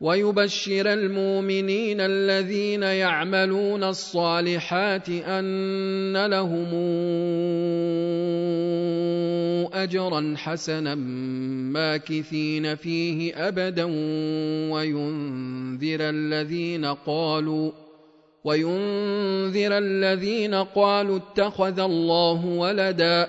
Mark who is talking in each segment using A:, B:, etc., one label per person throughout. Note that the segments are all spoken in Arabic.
A: ويبشر المؤمنين الذين يعملون الصالحات أن لهم أجرا حسنا ماكثين فيه أبدا وينذر الذين قالوا وينذر الذين قالوا اتخذ الله ولدا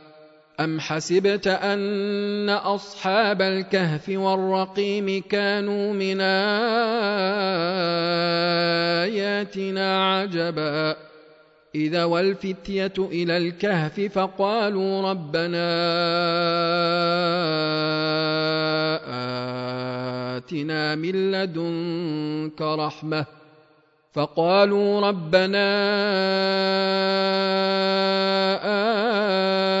A: أم حسبت أن أصحاب الكهف والرقيم كانوا من آياتنا عجبا إذا والفتية إلى الكهف فقالوا ربنا آتنا من لدنك رحمة فقالوا ربنا آتنا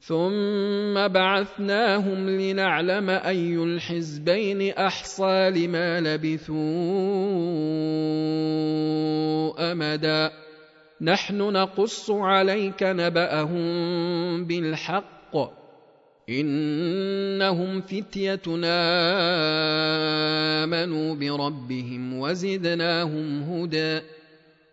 A: ثم بعثناهم لنعلم أي الحزبين أحصى لما لبثوا أمدا نحن نقص عليك نبأهم بالحق إنهم فتيتنا آمنوا بربهم وزدناهم هدى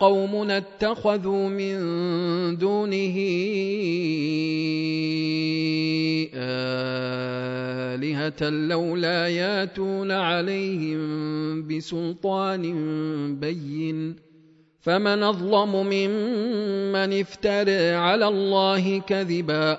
A: قومنا اتخذوا من دونه آلهة لولا ياتون عليهم بسلطان بين. فمن أظلم ممن افترى على الله كذبا.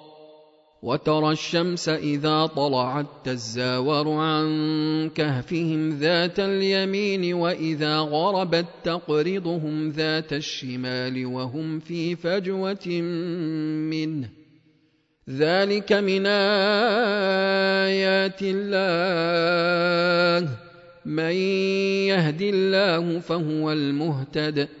A: وترى الشمس إذا طلعت تزاور عن كهفهم ذات اليمين وإذا غربت تقرضهم ذات الشمال وهم في فجوة منه. ذلك من آيات الله. من يهد الله فهو المهتد.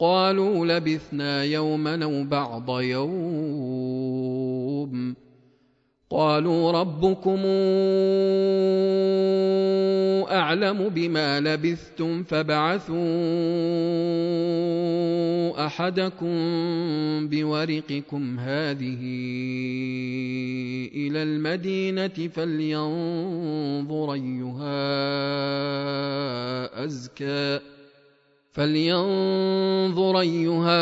A: قالوا لبثنا يوما أو بعض يوم. قالوا ربكم أعلم بما لبثتم فابعثوا أحدكم بورقكم هذه إلى المدينة فلينظر أيها أزكى. فلينظر ايها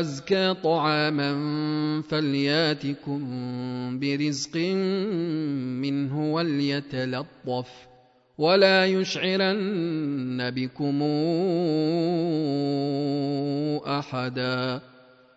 A: ازكى طعاما فلياتكم برزق منه وليتلطف ولا يشعرن بكم احدا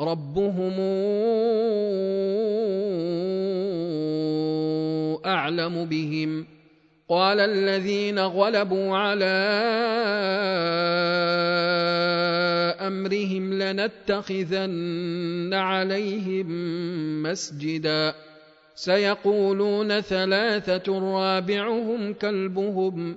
A: ربهم أعلم بهم. قال الذين غلبوا على أمرهم لنتخذن عليهم مسجدا. سيقولون ثلاثة رابعهم كلبهم.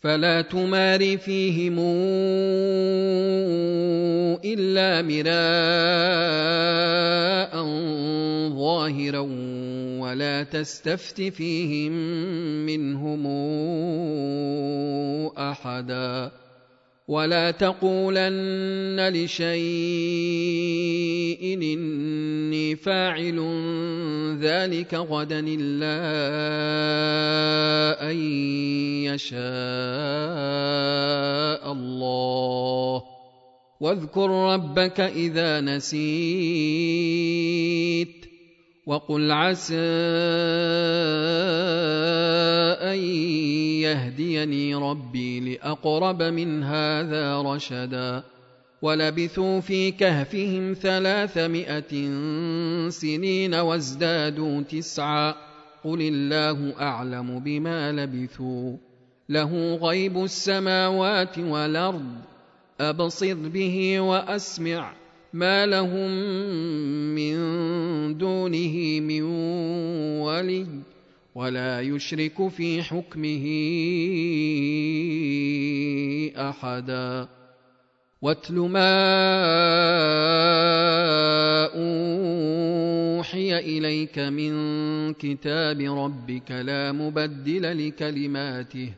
A: فلا تمار فيهم إلا مراء ظاهرا ولا تستفت فيهم منهم أحدا. ولا تقولن لشيء إني فاعل ذلك غدا إلا أن يشاء الله. واذكر ربك إذا نسيت. وقل عسى أن يهديني ربي لأقرب من هذا رشدا. ولبثوا في كهفهم ثلاثمائة سنين وازدادوا تسعا. قل الله أعلم بما لبثوا. له غيب السماوات والأرض. أبصر به وأسمع. ما لهم من دونه من ولي ولا يشرك في حكمه احدا واتل ما اوحي اليك من كتاب ربك لا مبدل لكلماته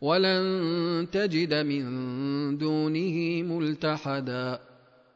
A: ولن تجد من دونه ملتحدا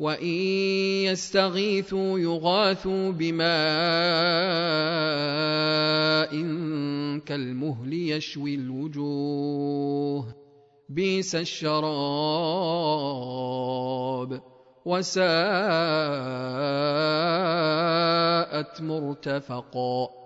A: وان يستغيثوا يغاثوا بماء كالمهل يشوي الوجوه بئس الشراب وساءت مرتفقا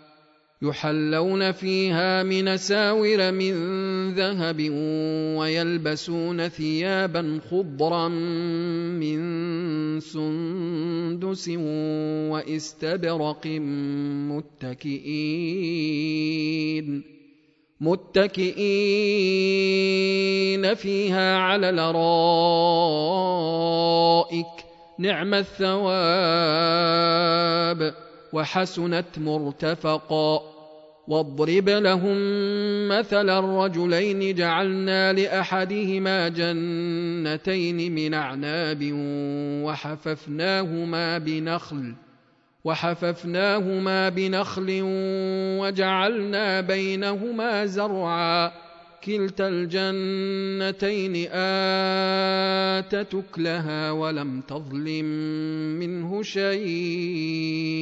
A: يحلون فيها من ساور من ذهب ويلبسون ثيابا خضرا من سندس وإستبرق متكئين. متكئين فيها على الأرائك. نعم الثواب. وحسنت مرتفقا. واضرب لهم مثل الرجلين جعلنا لأحدهما جنتين من أعناب وحففناهما بنخل وحففناهما بنخل وجعلنا بينهما زرعا. كلتا الجنتين اتت اكلها ولم تظلم منه شيئا.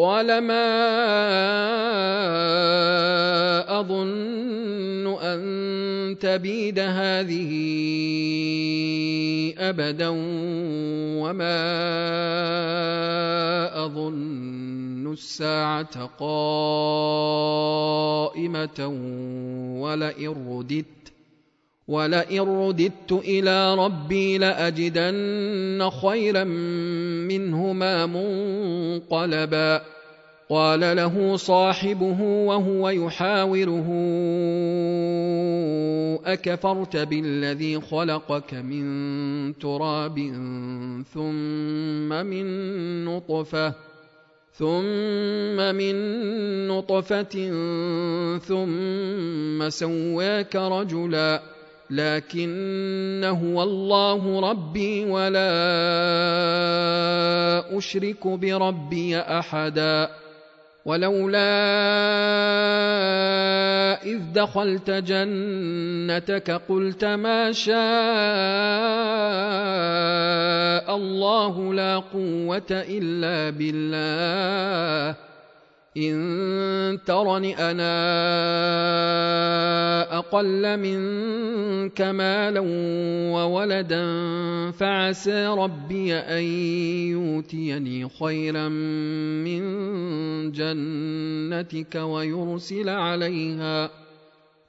A: قال ما أظن أن تبيد هذه أبدا وما أظن الساعة قائمة ولئن رددت ولئن رددت إلى ربي لاجدن خيرا منهما منقلبا قال له صاحبه وهو يحاوره اكفرت بالذي خلقك من تراب ثم من نطفه ثم من نطفه ثم سواك رجلا لكن هو الله ربي ولا أشرك بربي أحدا ولولا إذ دخلت جنتك قلت ما شاء الله لا قوة إلا بالله إن ترني أنا أقل منك مالا وولدا فعسى ربي أن يؤتيني خيرا من جنتك ويرسل عليها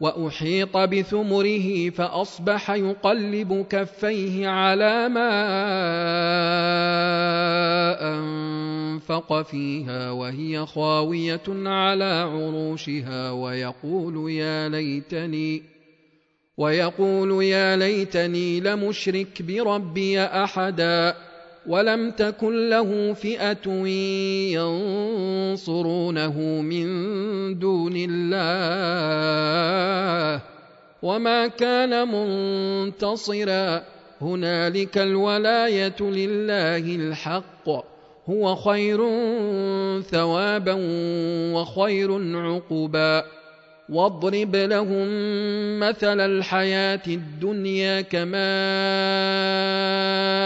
A: وأحيط بثمره فأصبح يقلب كفيه على ما وأنفق فيها وهي خاوية على عروشها ويقول يا ليتني ويقول يا ليتني لمشرك بربي أحدا ولم تكن له فئة ينصرونه من دون الله وما كان منتصرا. هنالك الولاية لله الحق. هو خير ثوابا وخير عقبا. واضرب لهم مثل الحياة الدنيا كماء إن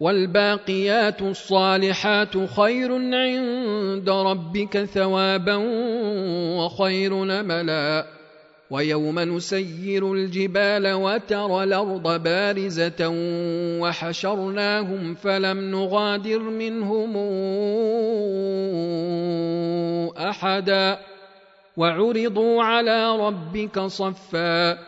A: والباقيات الصالحات خير عند ربك ثوابا وخير نملا. ويوم نسير الجبال وترى الأرض بارزة وحشرناهم فلم نغادر منهم أحدا. وعرضوا على ربك صفا.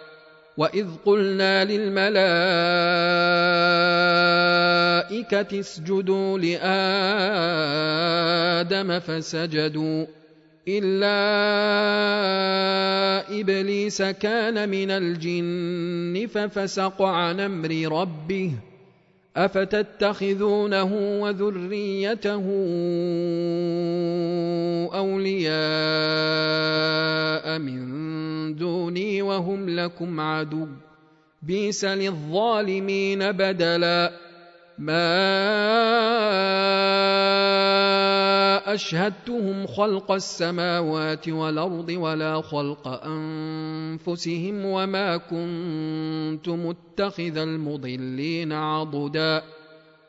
A: واذ قلنا للملائكه اسجدوا لادم فسجدوا الا ابليس كان من الجن ففسق عن أمر ربه افتتخذونه وذريته اولياء من دوني وهم لكم عدو. بئس للظالمين بدلا. ما أشهدتهم خلق السماوات والأرض ولا خلق أنفسهم وما كنت متخذ المضلين عضدا.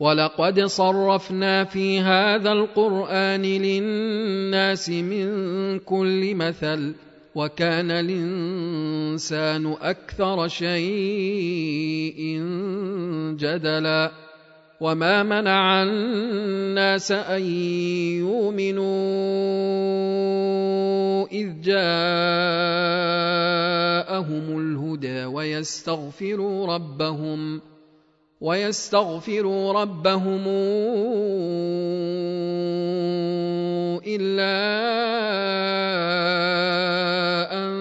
A: ولقد صرفنا في هذا القران للناس من كل مثل وكان الانسان أكثر شيء جدلا وما منع الناس ان يؤمنوا اذ جاءهم الهدى ويستغفروا ربهم ويستغفروا ربهم إلا أن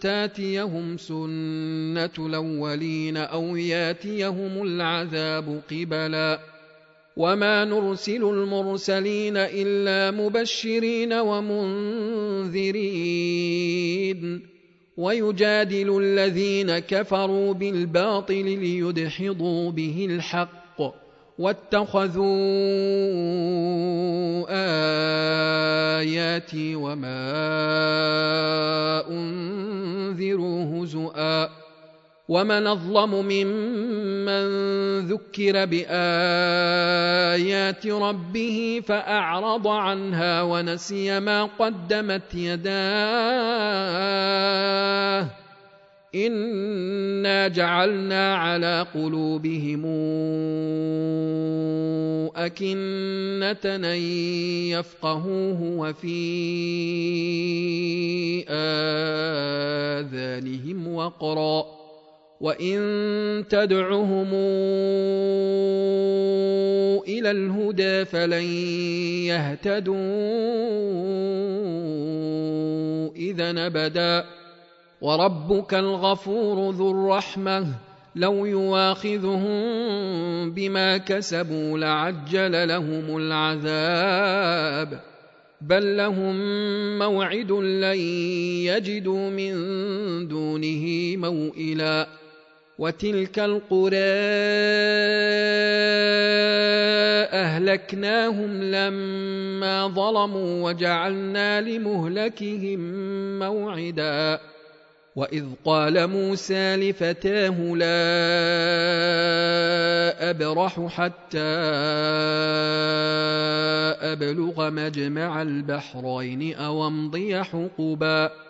A: تاتيهم سنة الأولين أو ياتيهم العذاب قبلا. وما نرسل المرسلين إلا مبشرين ومنذرين. ويجادل الذين كفروا بالباطل ليدحضوا به الحق واتخذوا آياتي وما أنذروا هزؤا ومن اظلم ممن من ذكر بايات ربه فاعرض عنها ونسي ما قدمت يداه انا جعلنا على قلوبهم اكنه ان يفقهوه وفي اذانهم وقرا وان تدعهم إلى الهدى فلن يهتدوا اذا ابدا وربك الغفور ذو الرحمه لو يواخذهم بما كسبوا لعجل لهم العذاب بل لهم موعد لن يجدوا من دونه موئلا وتلك القرى أهلكناهم لما ظلموا وجعلنا لمهلكهم موعدا. وإذ قال موسى لفتاه لا أبرح حتى أبلغ مجمع البحرين أو أمضي حقبا.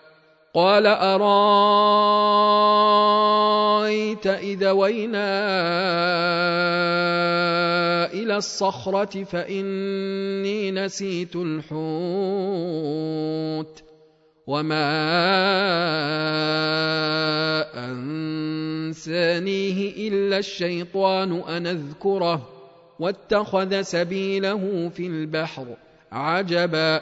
A: قال أرأيت إذا وينا إلى الصخرة فإني نسيت الحوت وما أنسانيه إلا الشيطان أن أذكره واتخذ سبيله في البحر عجبا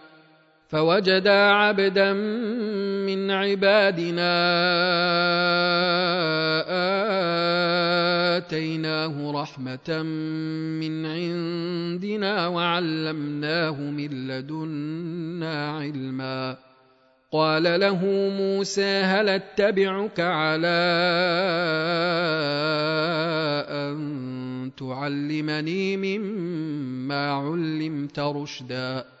A: فوجدا عبدا من عبادنا آتيناه رحمة من عندنا وعلمناه من لدنا علما. قال له موسى هل أتبعك على أن تعلمني مما علمت رشدا؟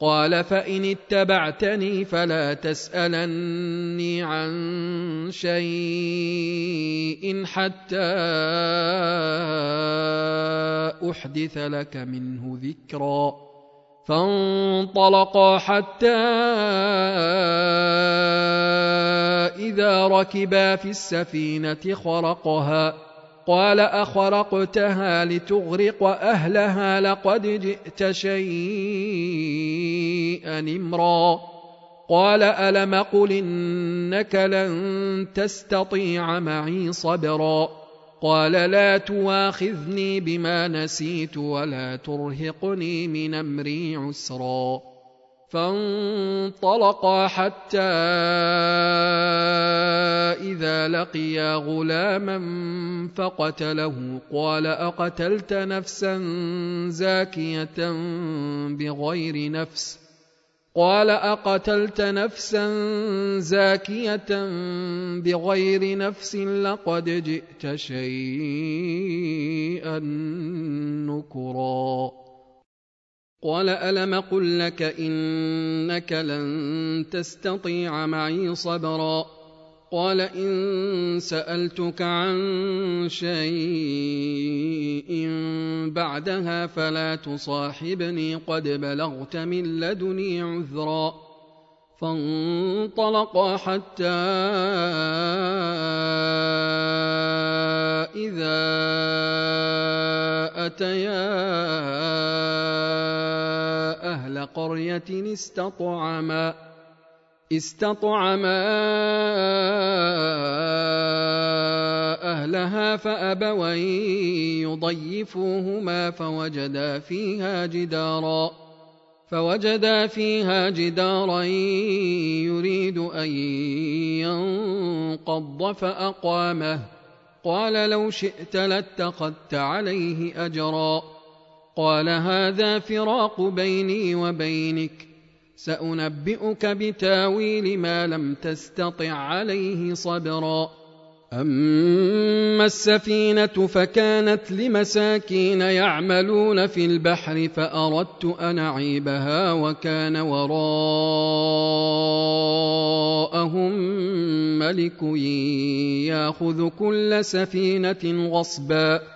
A: قال فإن اتبعتني فلا تسألني عن شيء حتى أحدث لك منه ذكرا. فانطلقا حتى إذا ركبا في السفينة خرقها. قال أخرقتها لتغرق أهلها لقد جئت شيئا امرا. قال ألم قل إنك لن تستطيع معي صبرا. قال لا تواخذني بما نسيت ولا ترهقني من أمري عسرا. فانطلقا حتى إذا لقيا غلاما فقتله. قال أقتلت نفسا زاكية بغير نفس؟ قال أقتلت نفسا زاكية بغير نفس لقد جئت شيئا نكرا. قال ألم قل لك إنك لن تستطيع معي صبرا قال إن سألتك عن شيء بعدها فلا تصاحبني قد بلغت من لدني عذرا فانطلقا حتى إذا أتيا أهل قرية استطعما استطعما أهلها فأبوا يضيفوهما فوجدا فيها جداراً فوجدا فيها جدارا يريد ان ينقض فاقامه قال لو شئت لاتخذت عليه أجرا. قال هذا فراق بيني وبينك. سأنبئك بتاويل ما لم تستطع عليه صبرا. أما السفينة فكانت لمساكين يعملون في البحر فأردت أن أعيبها وكان وراءهم ملك ياخذ كل سفينة غصبا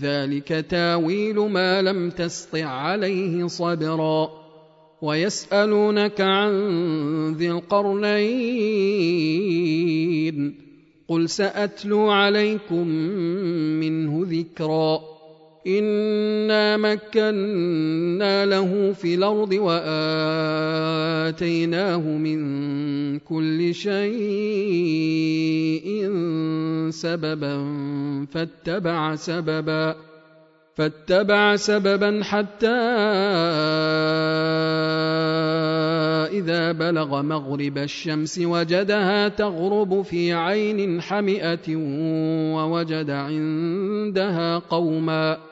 A: ذلك تاويل ما لم تسطع عليه صبرا. ويسألونك عن ذي القرنين. قل سأتلو عليكم منه ذكرا. انا مكنا له في الأرض واتيناه من كل شيء سببا فاتبع سببا فاتبع سببا حتى إذا بلغ مغرب الشمس وجدها تغرب في عين حمئة ووجد عندها قوما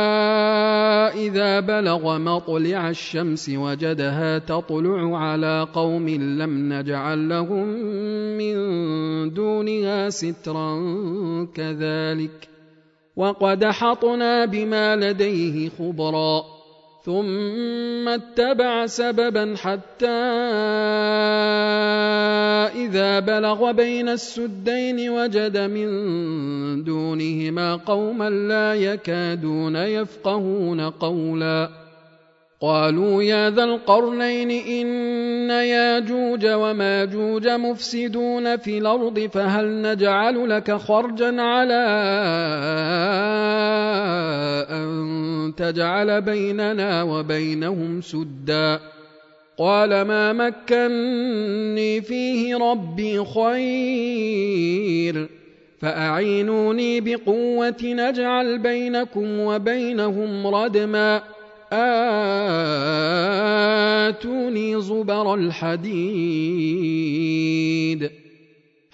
A: إذا بلغ مطلع الشمس وجدها تطلع على قوم لم نجعل لهم من دونها سترا كذلك وقد حطنا بما لديه خبرا ثم اتبع سببا حتى إذا بلغ بين السدين وجد من دونهما قوما لا يكادون يفقهون قولا. قالوا يا ذا القرنين إن ياجوج وماجوج مفسدون في الأرض فهل نجعل لك خرجا على أن تجعل بيننا وبينهم سدًّا. قال ما مكني فيه ربي خير. فأعينوني بقوة نجعل بينكم وبينهم ردما. آتوني زبر الحديد.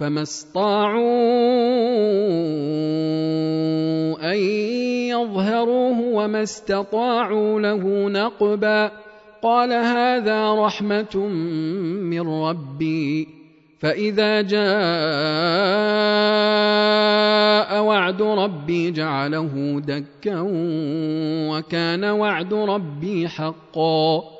A: فما استطاعوا أن يظهروه وما استطاعوا له نقبا قال هذا رحمة من ربي فإذا جاء وعد ربي جعله دكا وكان وعد ربي حقا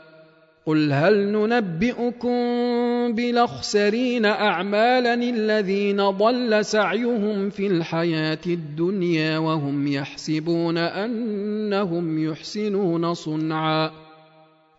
A: قل هل ننبئكم بالاخسرين اعمالا الذين ضل سعيهم في الحياة الدنيا وهم يحسبون انهم يحسنون صنعا